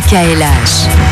Michael H.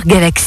sur Galaxy.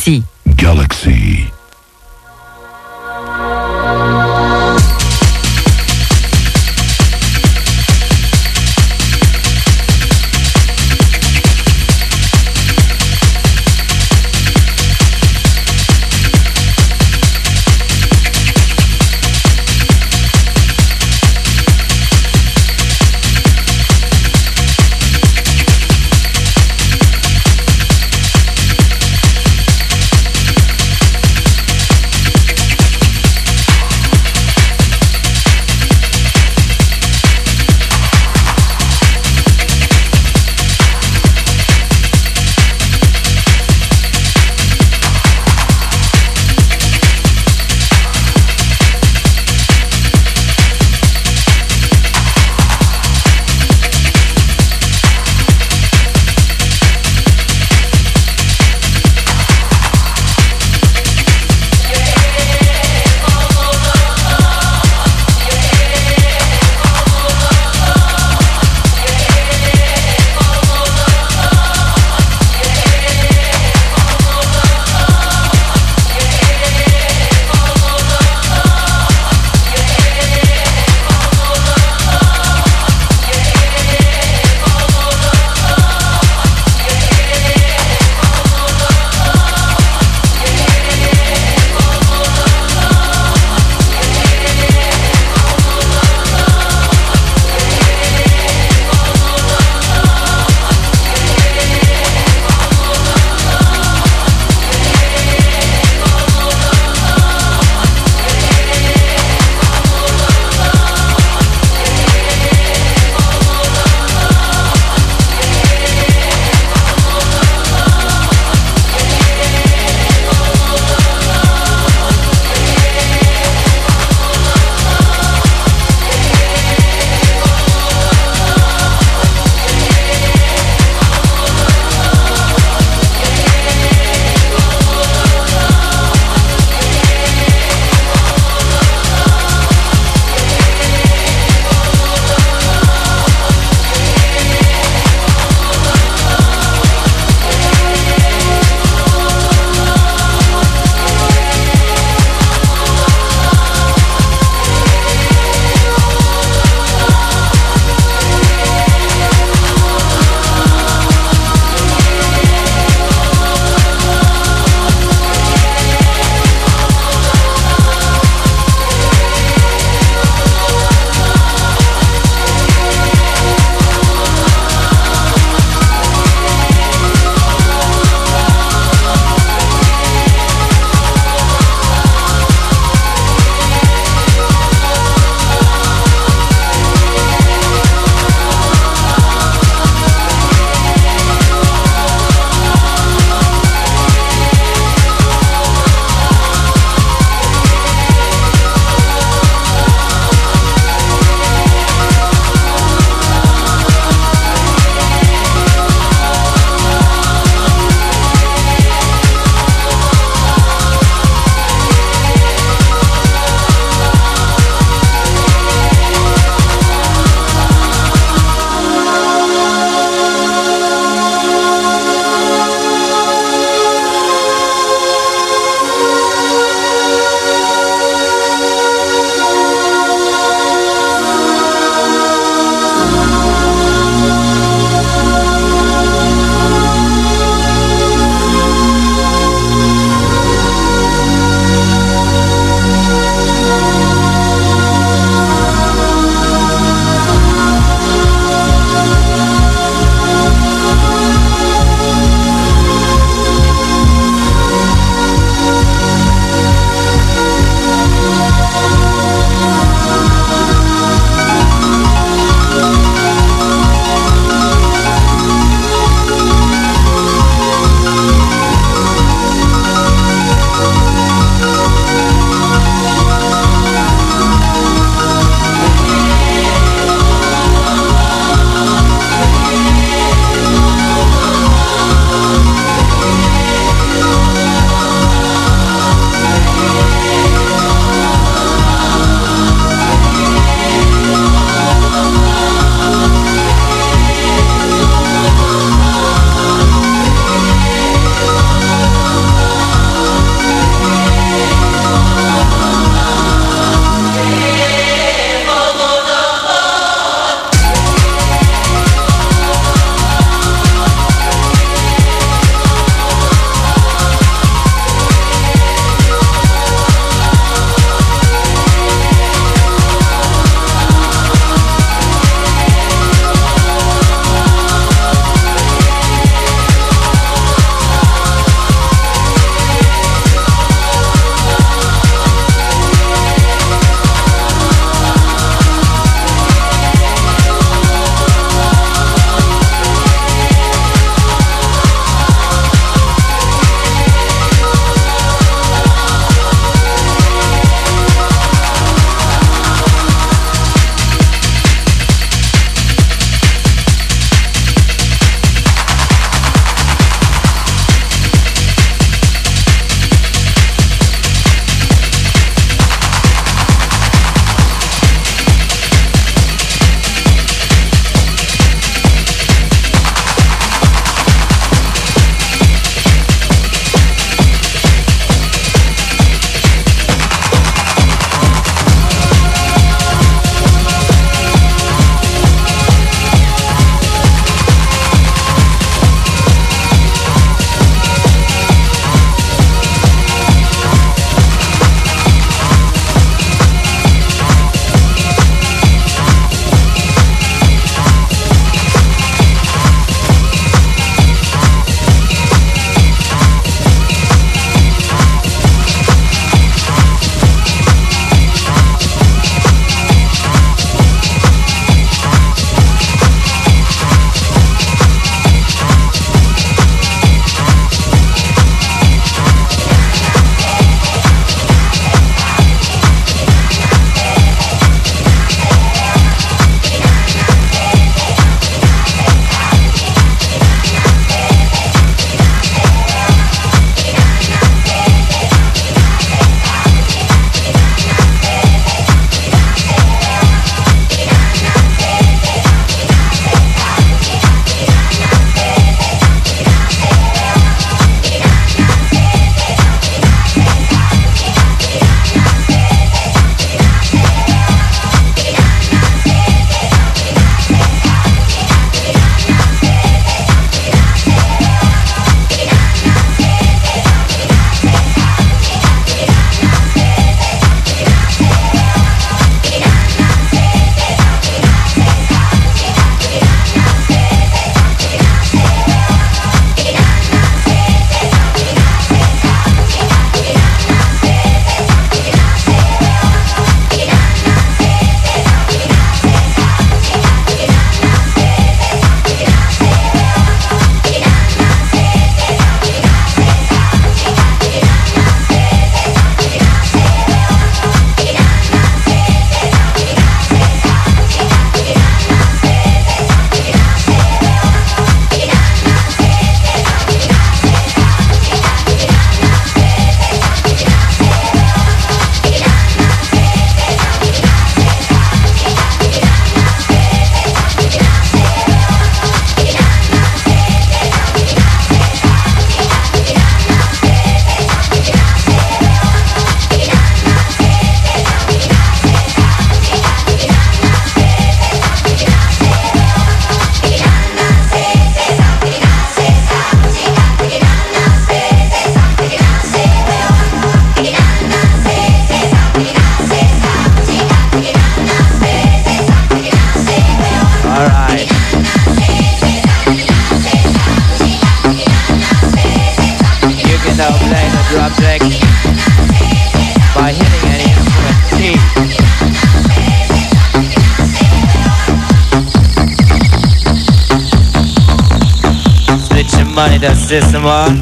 System one.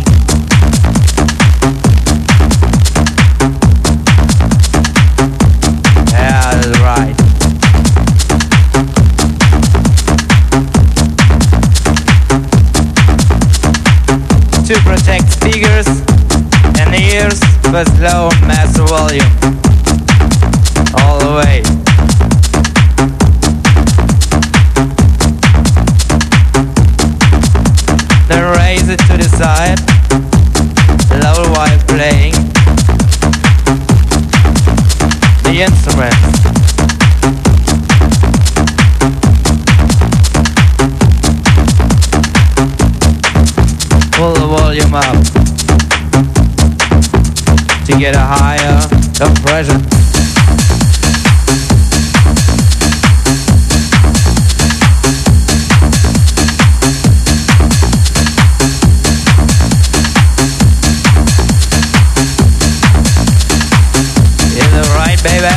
Yeah, that's right. To protect speakers and ears with low get a higher compression. Is it right, baby?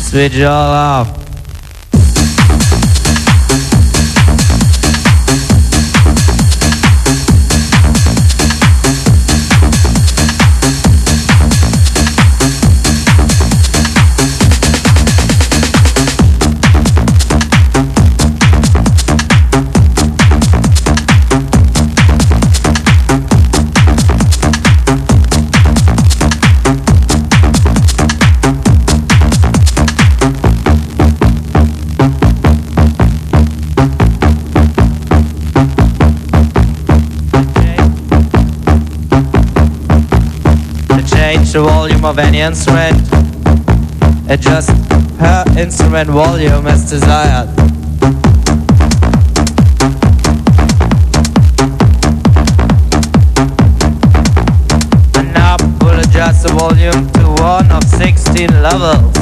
Switch it all off. Of any instrument, adjust per instrument volume as desired. The knob will adjust the volume to one of 16 levels.